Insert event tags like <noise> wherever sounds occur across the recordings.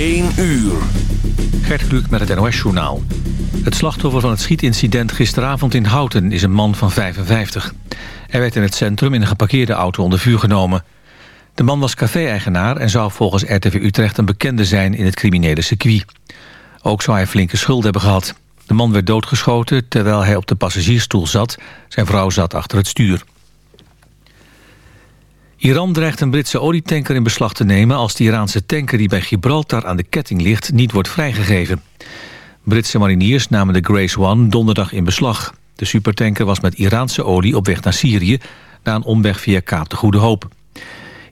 1 uur. Gert Kluk met het NOS-journaal. Het slachtoffer van het schietincident gisteravond in Houten is een man van 55. Hij werd in het centrum in een geparkeerde auto onder vuur genomen. De man was café-eigenaar en zou volgens RTV Utrecht een bekende zijn in het criminele circuit. Ook zou hij flinke schulden hebben gehad. De man werd doodgeschoten terwijl hij op de passagiersstoel zat. Zijn vrouw zat achter het stuur. Iran dreigt een Britse olietanker in beslag te nemen... als de Iraanse tanker die bij Gibraltar aan de ketting ligt niet wordt vrijgegeven. Britse mariniers namen de Grace One donderdag in beslag. De supertanker was met Iraanse olie op weg naar Syrië... na een omweg via Kaap de Goede Hoop.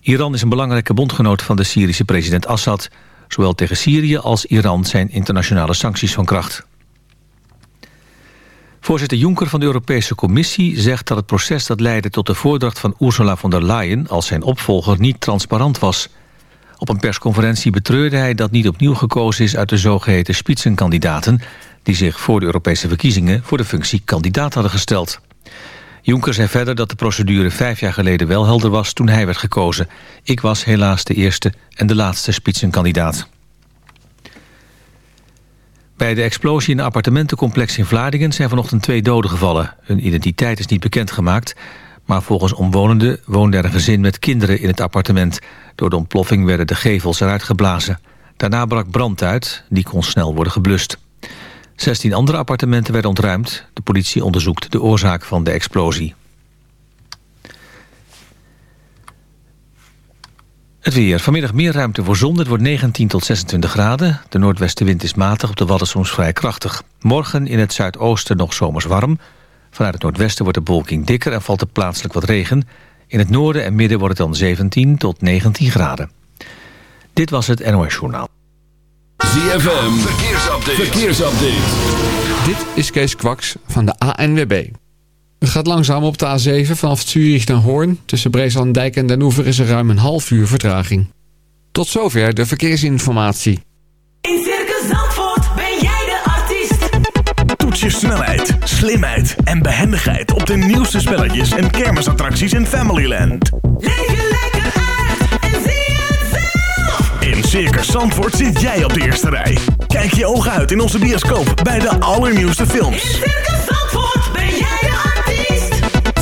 Iran is een belangrijke bondgenoot van de Syrische president Assad. Zowel tegen Syrië als Iran zijn internationale sancties van kracht. Voorzitter Juncker van de Europese Commissie zegt dat het proces dat leidde tot de voordracht van Ursula von der Leyen als zijn opvolger niet transparant was. Op een persconferentie betreurde hij dat niet opnieuw gekozen is uit de zogeheten spitsenkandidaten die zich voor de Europese verkiezingen voor de functie kandidaat hadden gesteld. Juncker zei verder dat de procedure vijf jaar geleden wel helder was toen hij werd gekozen. Ik was helaas de eerste en de laatste spitsenkandidaat. Bij de explosie in een appartementencomplex in Vlaardingen zijn vanochtend twee doden gevallen. Hun identiteit is niet bekendgemaakt, maar volgens omwonenden woonde er een gezin met kinderen in het appartement. Door de ontploffing werden de gevels eruit geblazen. Daarna brak brand uit, die kon snel worden geblust. 16 andere appartementen werden ontruimd. De politie onderzoekt de oorzaak van de explosie. Het weer. Vanmiddag meer ruimte voor zon. Het wordt 19 tot 26 graden. De noordwestenwind is matig, op de Wadden soms vrij krachtig. Morgen in het zuidoosten nog zomers warm. Vanuit het noordwesten wordt de bewolking dikker en valt er plaatselijk wat regen. In het noorden en midden wordt het dan 17 tot 19 graden. Dit was het NOS Journaal. ZFM, verkeersupdate. verkeersupdate. Dit is Kees Kwaks van de ANWB. Het gaat langzaam op de A7 vanaf Zurich naar Hoorn. Tussen Breeslanddijk en Den Oever is er ruim een half uur vertraging. Tot zover de verkeersinformatie. In Circus Zandvoort ben jij de artiest. Toets je snelheid, slimheid en behendigheid op de nieuwste spelletjes en kermisattracties in Familyland. Leef je lekker uit en zie het zelf. In Circus Zandvoort zit jij op de eerste rij. Kijk je ogen uit in onze bioscoop bij de allernieuwste In films. Circus Zandvoort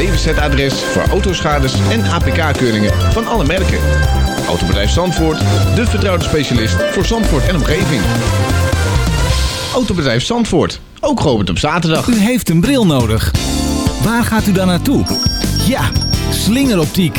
DWZ-adres voor autoschades en APK-keuringen van alle merken. Autobedrijf Zandvoort, de vertrouwde specialist voor Zandvoort en omgeving. Autobedrijf Zandvoort, ook geopend op zaterdag. U heeft een bril nodig. Waar gaat u dan naartoe? Ja, slingeroptiek.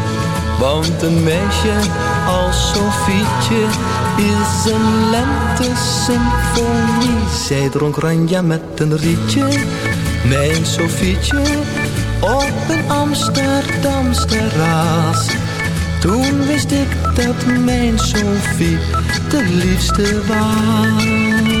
Want een meisje als Sofietje is een lente-symfonie. Zij dronk ranja met een rietje, mijn Sofietje, op een Amsterdams terras. Toen wist ik dat mijn Sofie de liefste was.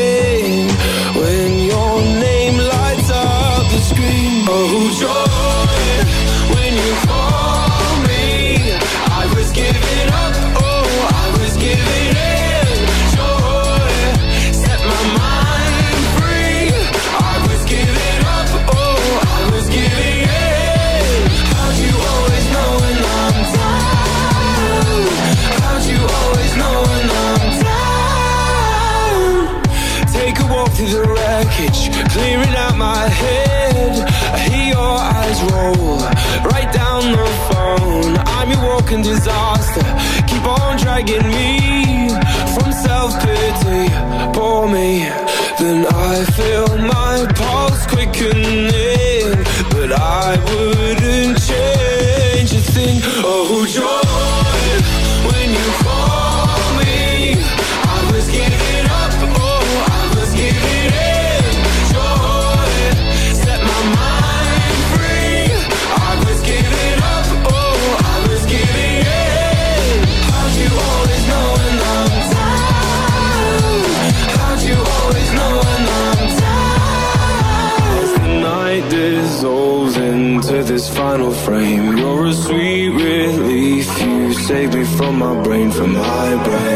disaster. Keep on dragging me from self pity. Pour me, then I feel my pulse quickening, my brain, from my brain,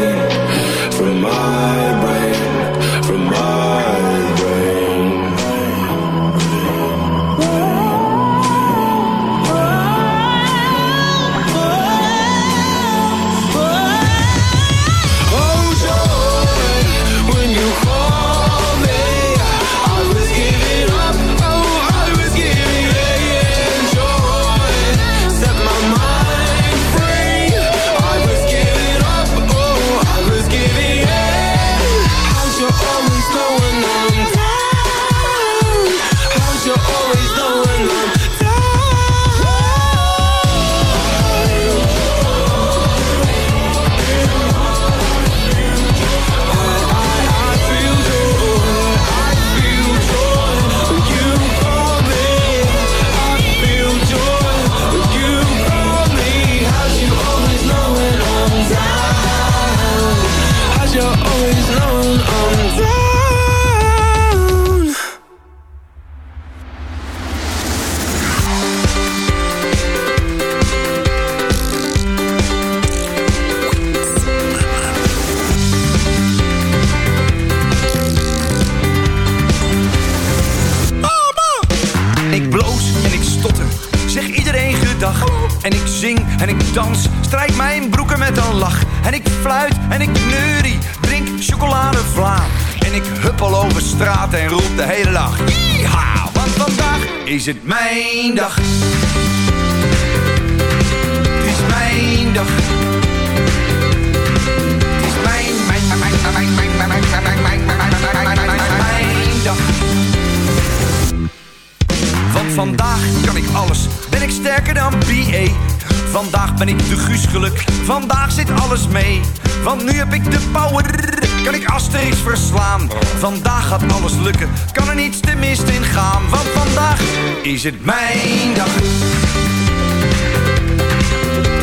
kan er niets te mist in gaan. Want vandaag is het mijn dag.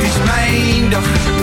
Is mijn dag.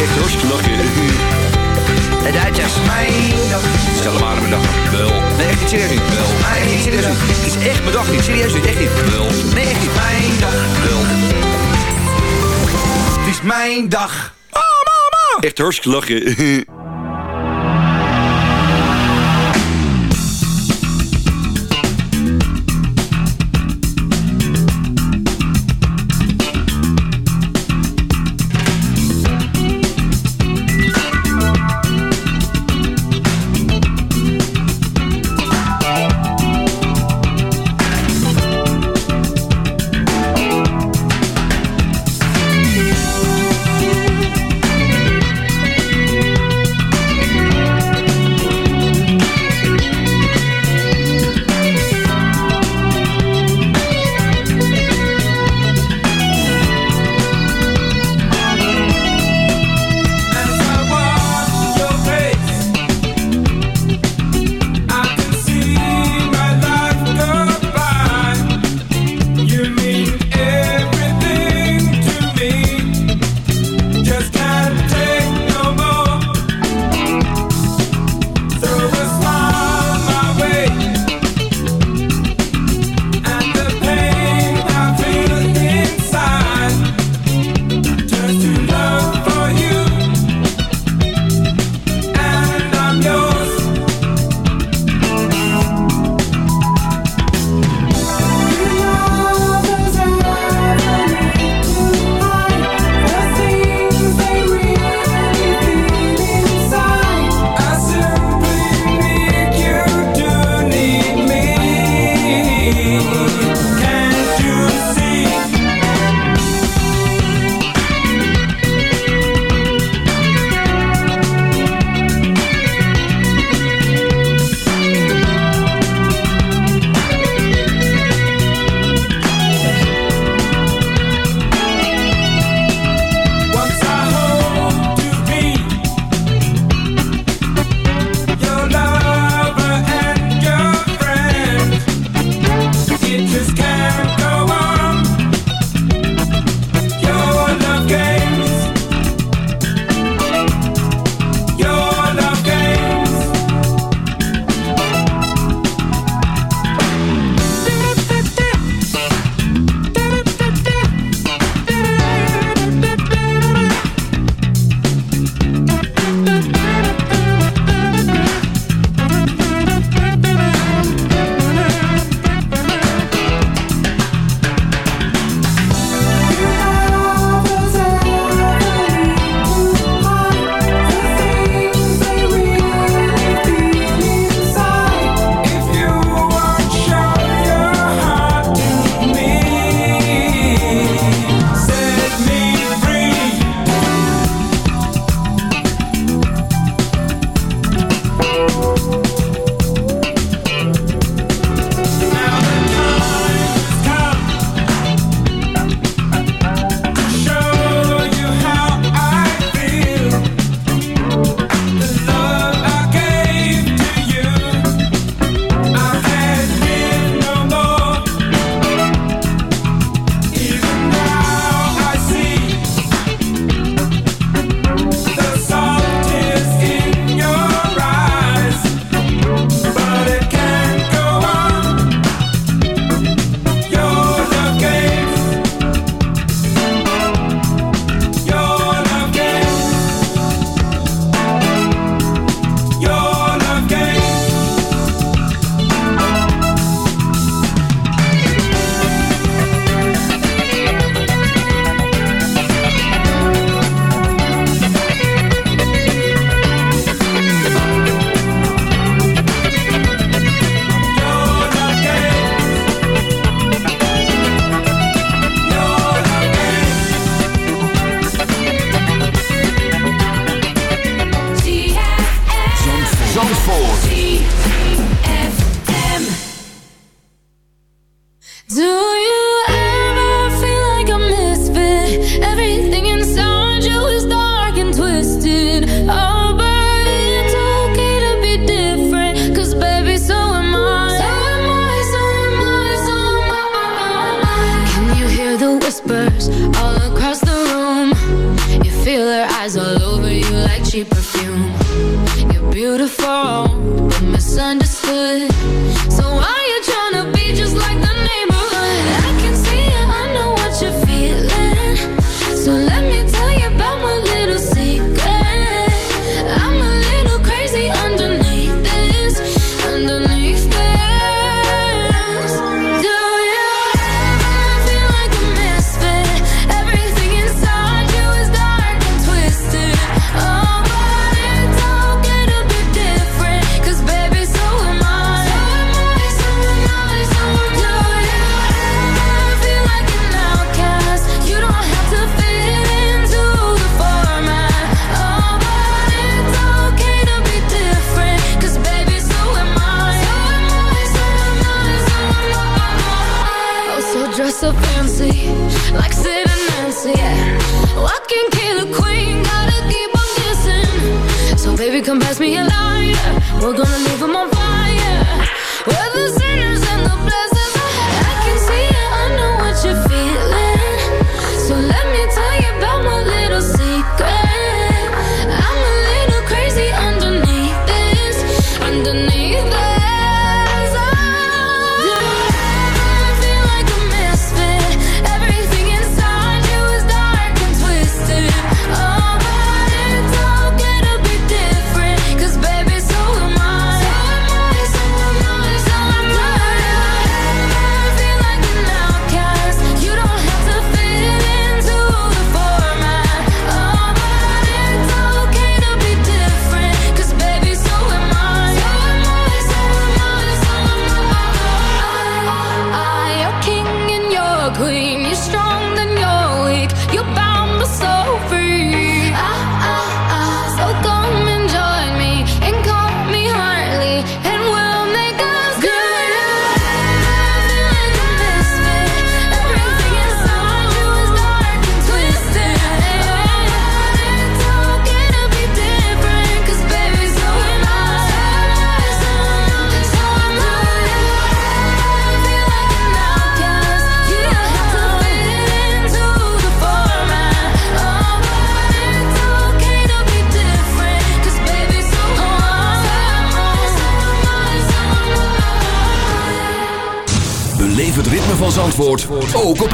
Echt hartstikke De Duitsers. Mijn dag. Stel maar aan mijn dag. Wel. Nee, echt niet serieus niet. Wel. Nee, niet serieus niet. Het is echt mijn dag niet. Serieus niet. Echt niet. Wel. Nee, echt niet. Mijn dag. Wel. Het is mijn dag. Oh, mama. Echt hartstikke lachen. <laughs>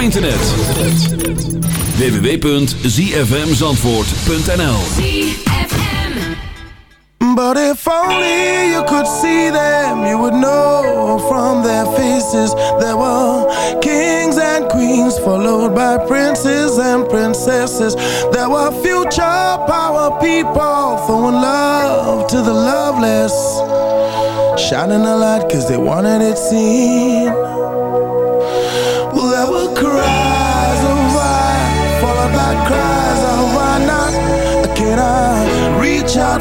internet. www.zfmzandvoort.nl But if only you could see them, you would know from their faces there were kings and queens followed by princes and princesses. There were future power people throwing love to the loveless, shining a light cause they wanted it seen. can I reach out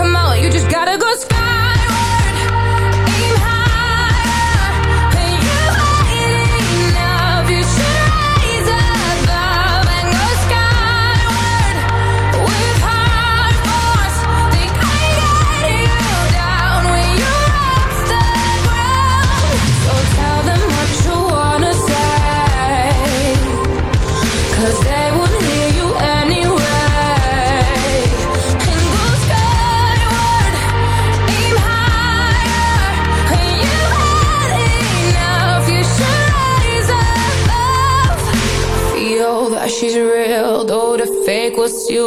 come out. You just gotta go.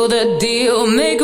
the deal, make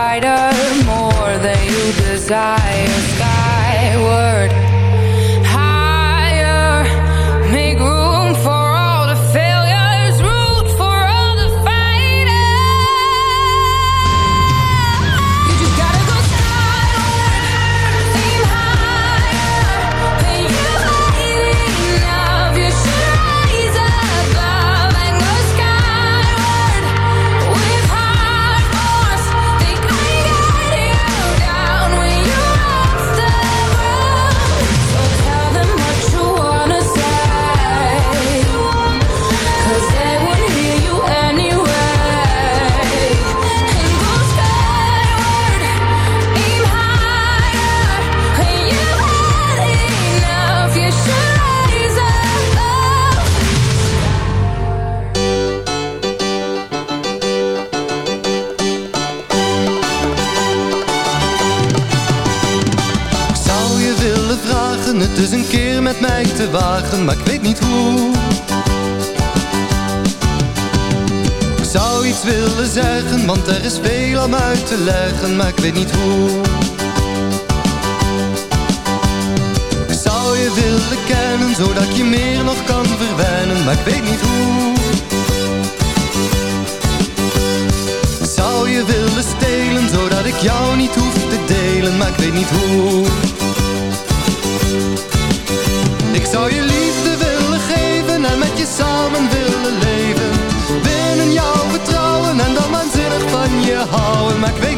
brighter, more than you desire. Sky er is veel om uit te leggen, maar ik weet niet hoe. Ik zou je willen kennen, zodat ik je meer nog kan verwennen, maar ik weet niet hoe. Ik zou je willen stelen, zodat ik jou niet hoef te delen, maar ik weet niet hoe. Ik zou je liefde willen geven en met je samen willen leven je houden, maar ik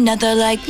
another like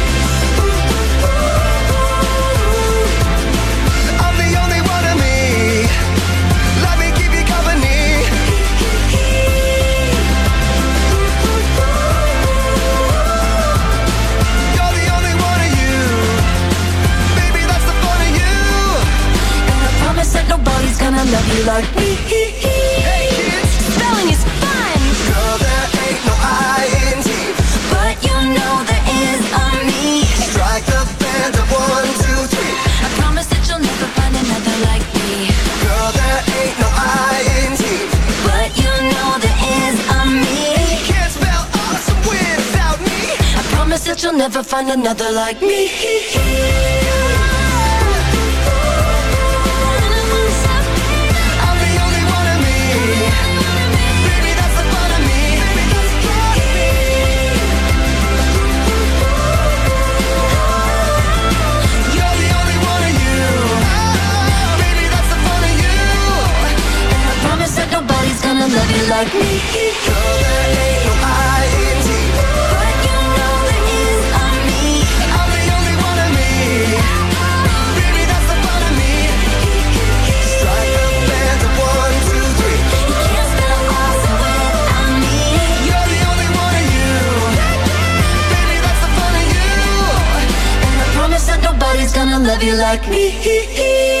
gonna love you like me. Hey kids, Spelling is fun, girl, there ain't no I in T. but you know there is a me. Strike the band of one, two, three. I promise that you'll never find another like me. Girl, there ain't no I in T. But you know there is a me. Can't spell awesome without me. I promise that you'll never find another like me. <laughs> love you like me. Girl, there ain't no I in T. But you know is a me. I'm the only one of me. Baby, that's the fun of me. Strike a band of one, two, three. You can't spell awesome without me. You're the only one of you. Baby, that's the fun of you. And I promise that nobody's gonna love you like me.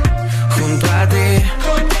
junto a ti.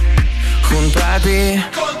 junto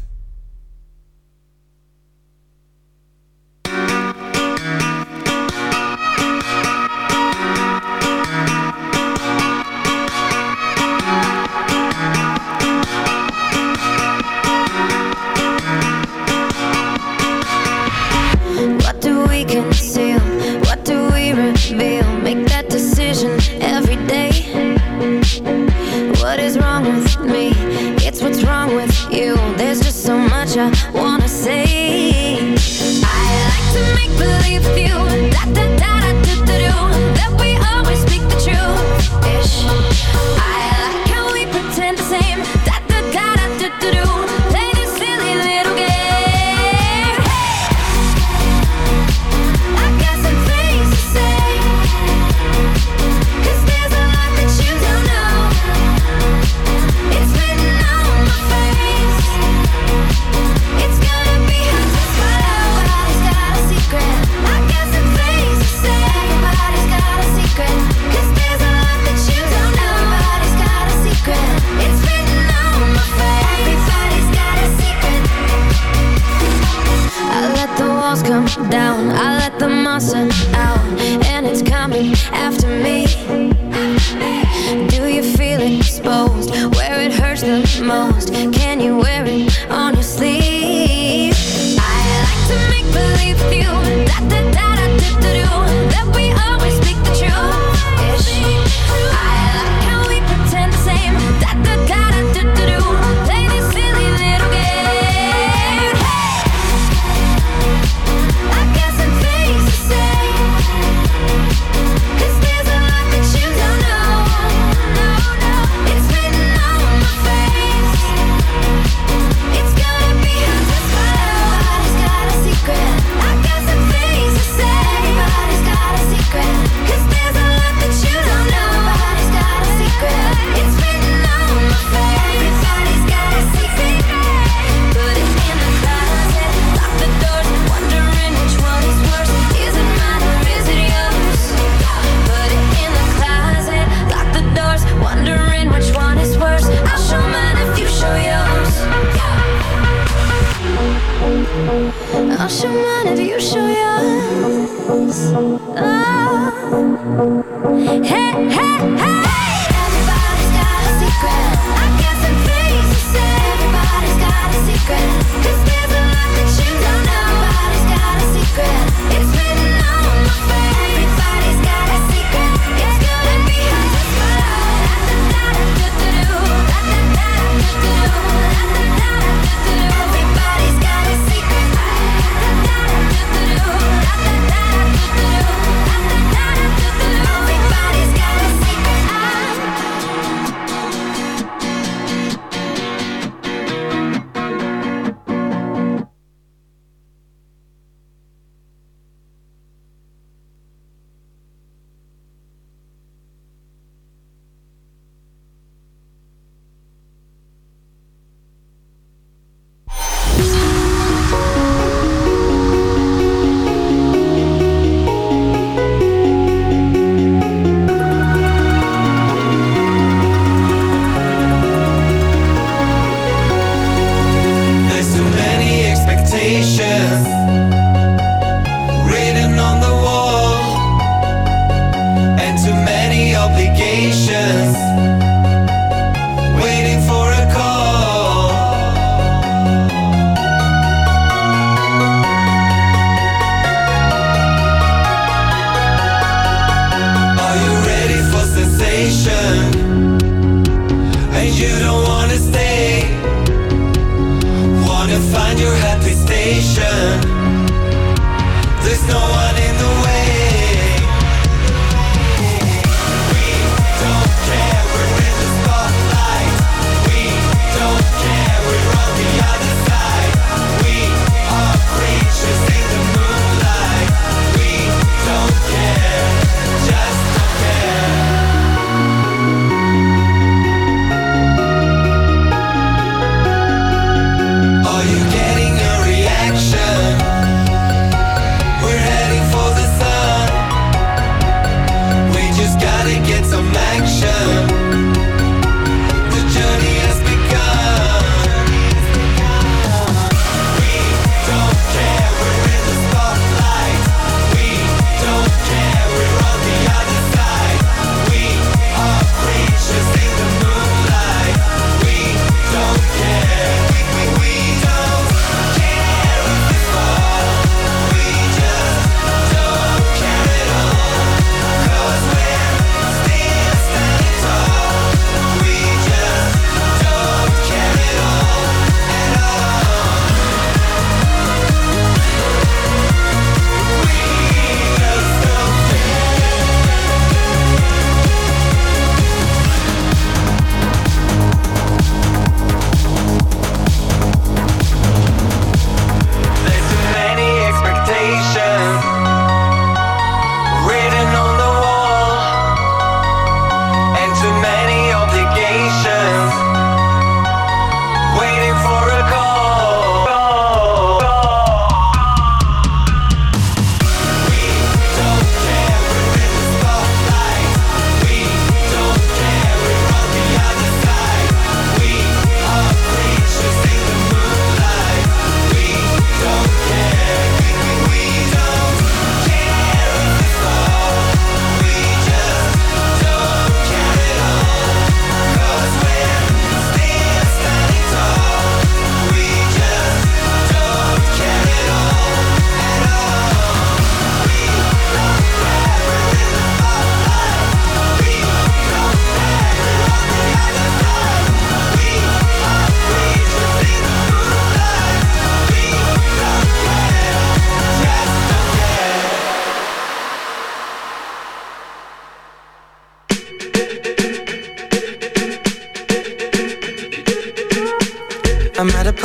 you, see you.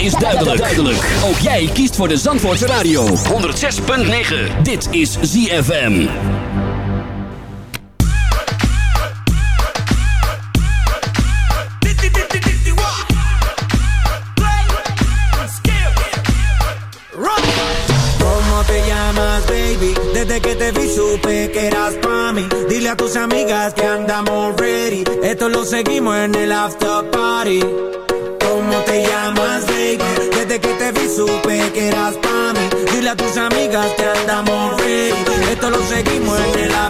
is duidelijk. duidelijk. Ook jij kiest voor de Zandvoortse Radio. 106.9. Dit is ZFM. ¿Cómo te llamas, baby? Desde que te vi supe que eras pa' mí. Dile a tus amigas que andamos ready. Esto lo seguimos en el after party. Seguimos en el after